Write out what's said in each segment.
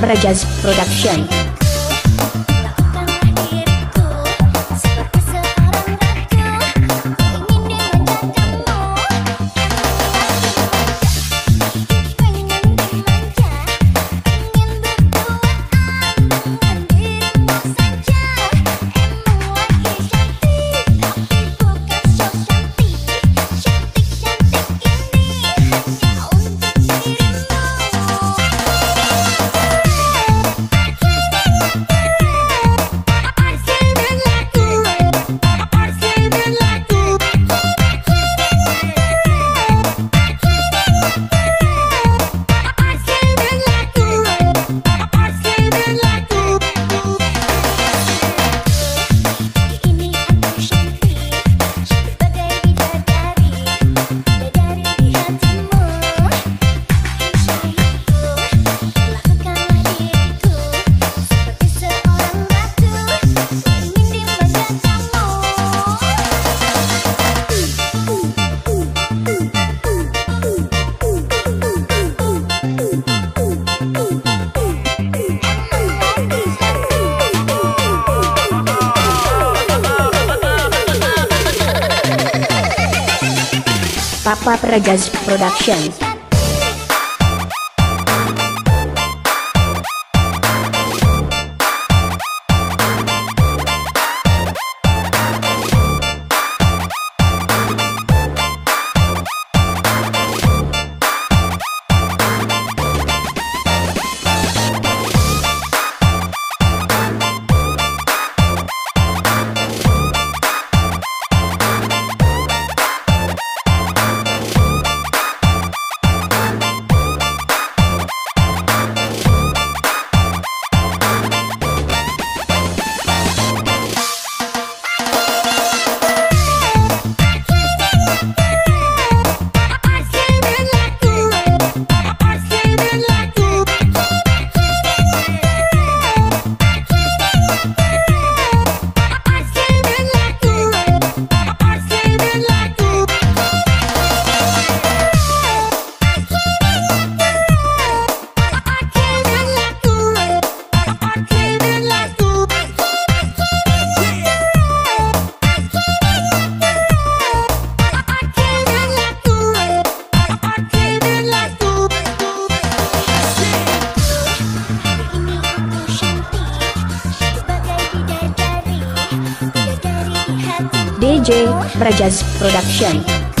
Brajas Production. Papa Prajas Production. Brajas Production.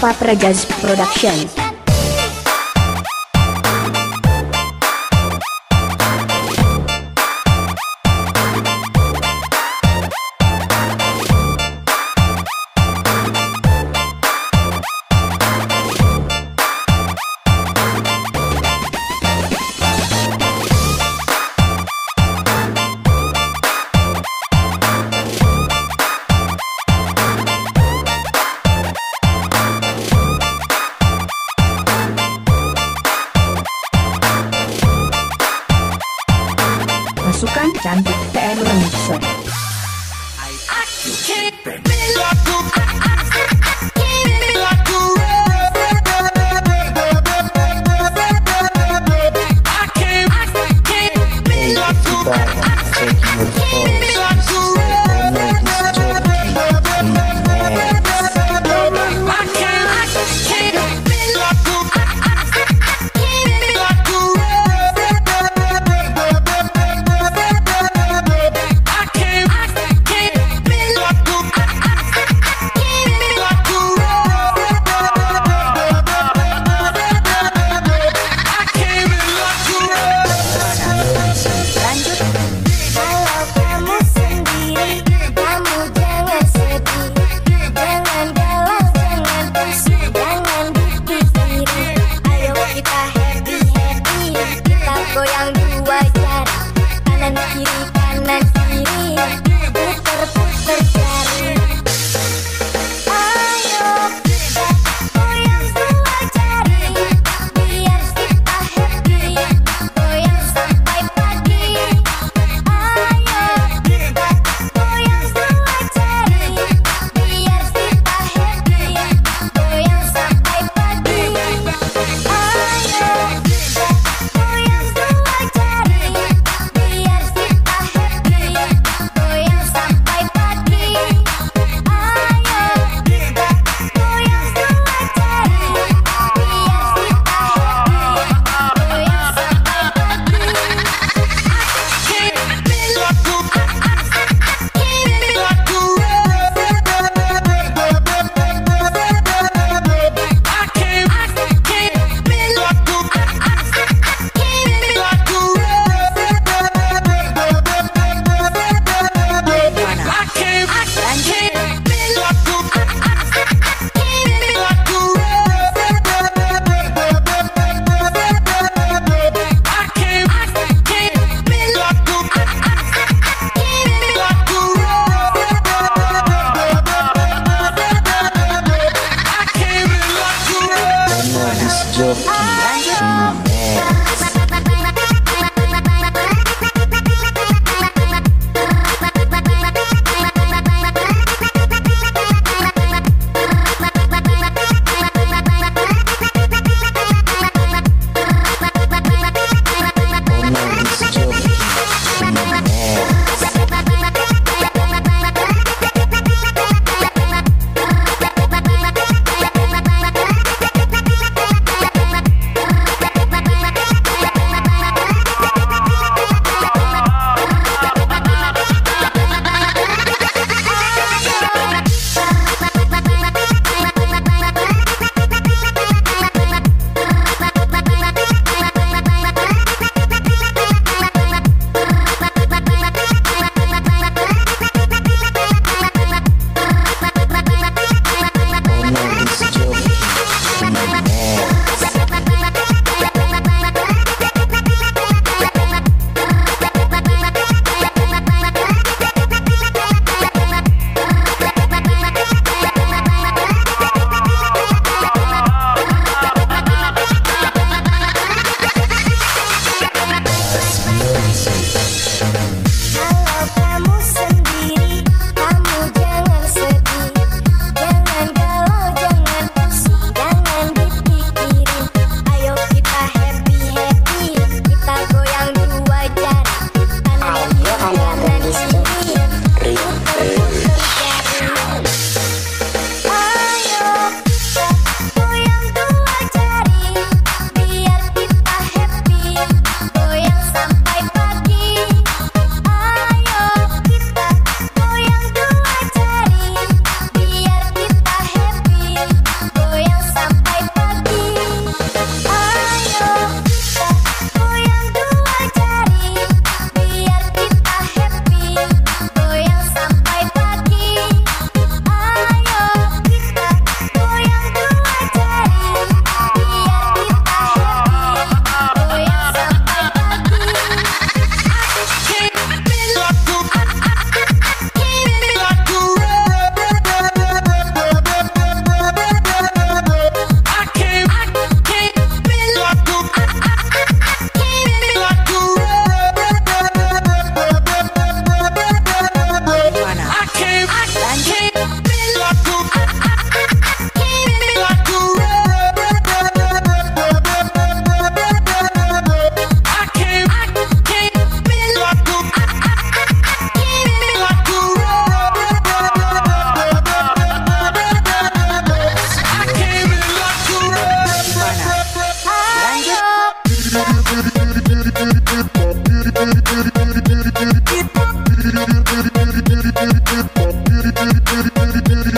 Alpha Prajas Production. Pasukan Cantik TN Indonesia.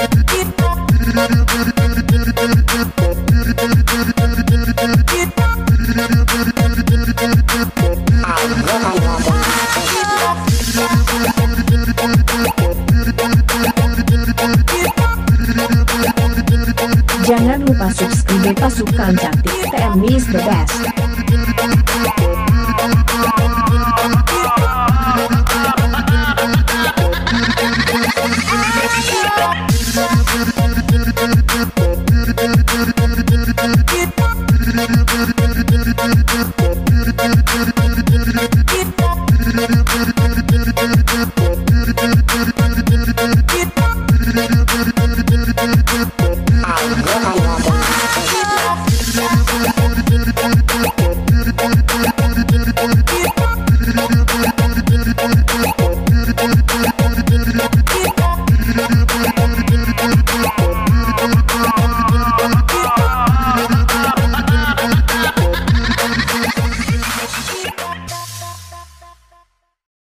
Keep on